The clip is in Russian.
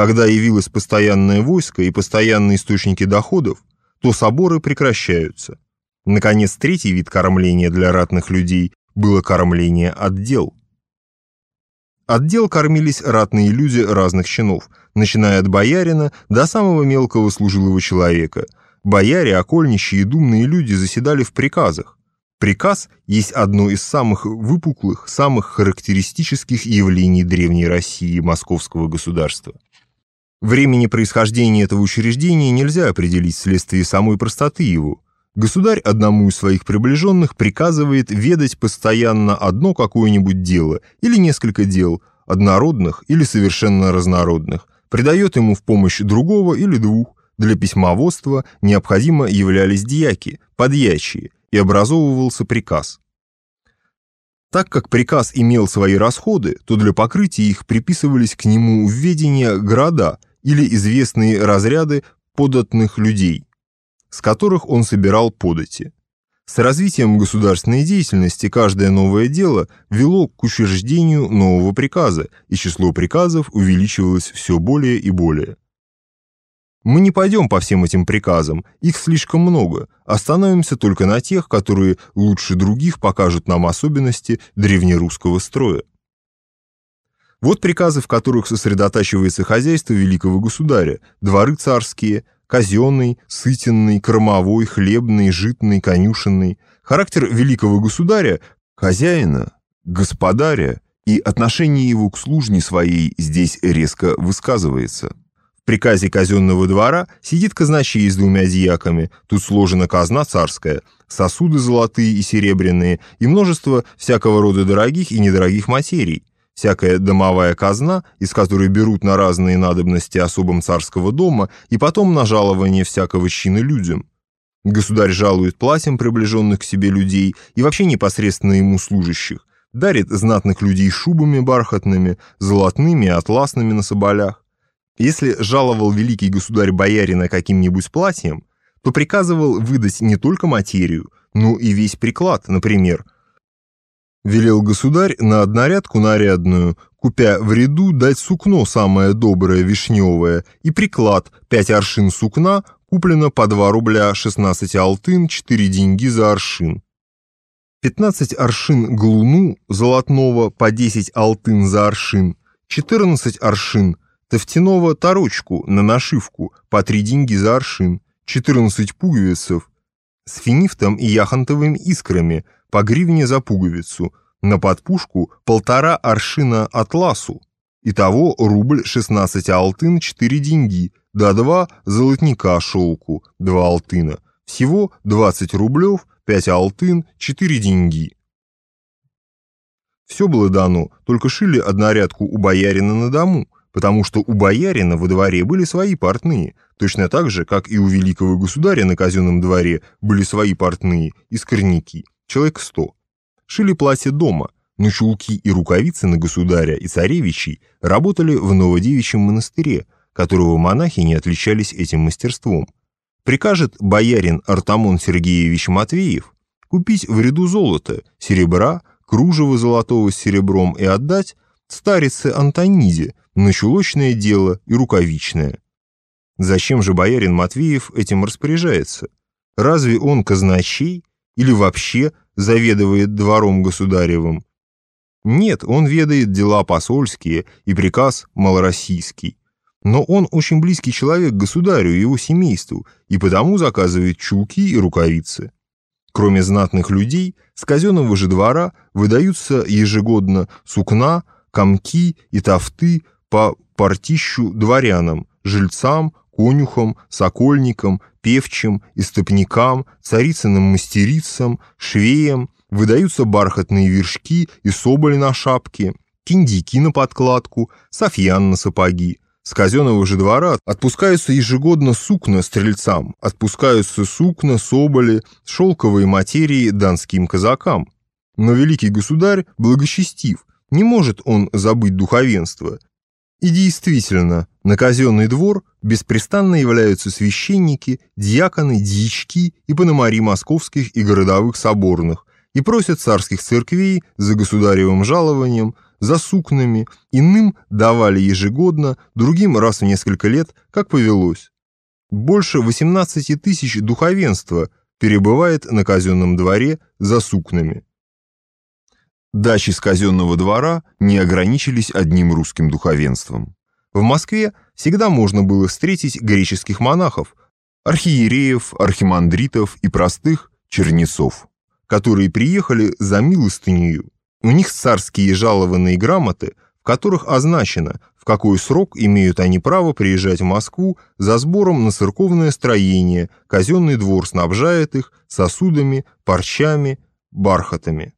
Когда явилось постоянное войско и постоянные источники доходов, то соборы прекращаются. Наконец, третий вид кормления для ратных людей было кормление отдел. Отдел кормились ратные люди разных чинов, начиная от боярина до самого мелкого служилого человека. Бояре, окольничьи и думные люди заседали в приказах. Приказ есть одно из самых выпуклых, самых характеристических явлений древней России и московского государства. Времени происхождения этого учреждения нельзя определить вследствие самой простоты его. Государь одному из своих приближенных приказывает ведать постоянно одно какое-нибудь дело или несколько дел, однородных или совершенно разнородных, придает ему в помощь другого или двух. Для письмоводства необходимо являлись дьяки, подьячие, и образовывался приказ. Так как приказ имел свои расходы, то для покрытия их приписывались к нему в ведение города – или известные разряды податных людей, с которых он собирал подати. С развитием государственной деятельности каждое новое дело вело к учреждению нового приказа, и число приказов увеличивалось все более и более. Мы не пойдем по всем этим приказам, их слишком много, остановимся только на тех, которые лучше других покажут нам особенности древнерусского строя. Вот приказы, в которых сосредотачивается хозяйство великого государя, дворы царские, казенный, сытенный, кормовой, хлебный, житный, конюшенный. Характер великого государя, хозяина, господаря и отношение его к служне своей здесь резко высказывается. В приказе казенного двора сидит казначей с двумя дьяками, тут сложена казна царская, сосуды золотые и серебряные и множество всякого рода дорогих и недорогих материй всякая домовая казна, из которой берут на разные надобности особом царского дома и потом на жалование всякого чина людям. Государь жалует платьем приближенных к себе людей и вообще непосредственно ему служащих, дарит знатных людей шубами бархатными, золотными и атласными на соболях. Если жаловал великий государь боярина каким-нибудь платьем, то приказывал выдать не только материю, но и весь приклад, например – Велел государь на однорядку нарядную, купя в ряду, дать сукно самое доброе вишневое и приклад пять аршин сукна, куплено по 2 рубля 16 алтын, 4 деньги за аршин. 15 аршин глуну золотного по 10 алтын за аршин, 14 аршин тофтяного торочку на нашивку по 3 деньги за аршин, 14 пуговицев с финифтом и яхонтовыми искрами – по гривне за пуговицу, на подпушку полтора аршина атласу. Итого рубль 16 алтын 4 деньги, да 2 золотника шелку, 2 алтына. Всего 20 рублев, 5 алтын, 4 деньги. Все было дано, только шили однорядку у боярина на дому, потому что у боярина во дворе были свои портные, точно так же, как и у великого государя на казенном дворе были свои портные и скорняки человек сто. Шили платье дома, но чулки и рукавицы на государя и царевичей работали в Новодевичьем монастыре, которого монахи не отличались этим мастерством. Прикажет боярин Артамон Сергеевич Матвеев купить в ряду золота, серебра, кружево золотого с серебром и отдать старице Антониде на чулочное дело и рукавичное. Зачем же боярин Матвеев этим распоряжается? Разве он казначей или вообще заведует двором государевым. Нет, он ведает дела посольские и приказ малороссийский. Но он очень близкий человек государю и его семейству, и потому заказывает чулки и рукавицы. Кроме знатных людей, с казенного же двора выдаются ежегодно сукна, комки и тафты по партищу дворянам, жильцам, конюхам, сокольникам, певчим, истопникам, царицыным мастерицам, швеям, выдаются бархатные вершки и соболи на шапке, киндики на подкладку, софьян на сапоги. С казенного же двора отпускаются ежегодно сукна стрельцам, отпускаются сукна, соболи, шелковые материи донским казакам. Но великий государь благочестив, не может он забыть духовенство, и действительно, на казенный двор беспрестанно являются священники, диаконы, дьячки и пономари московских и городовых соборных и просят царских церквей за государевым жалованием за сукнами, иным давали ежегодно, другим раз в несколько лет, как повелось. Больше 18 тысяч духовенства перебывает на казенном дворе за сукнами. Дачи с казенного двора не ограничились одним русским духовенством. В Москве всегда можно было встретить греческих монахов, архиереев, архимандритов и простых чернецов, которые приехали за милостынею. У них царские жалованные грамоты, в которых означено, в какой срок имеют они право приезжать в Москву за сбором на церковное строение, казенный двор снабжает их сосудами, парчами, бархатами.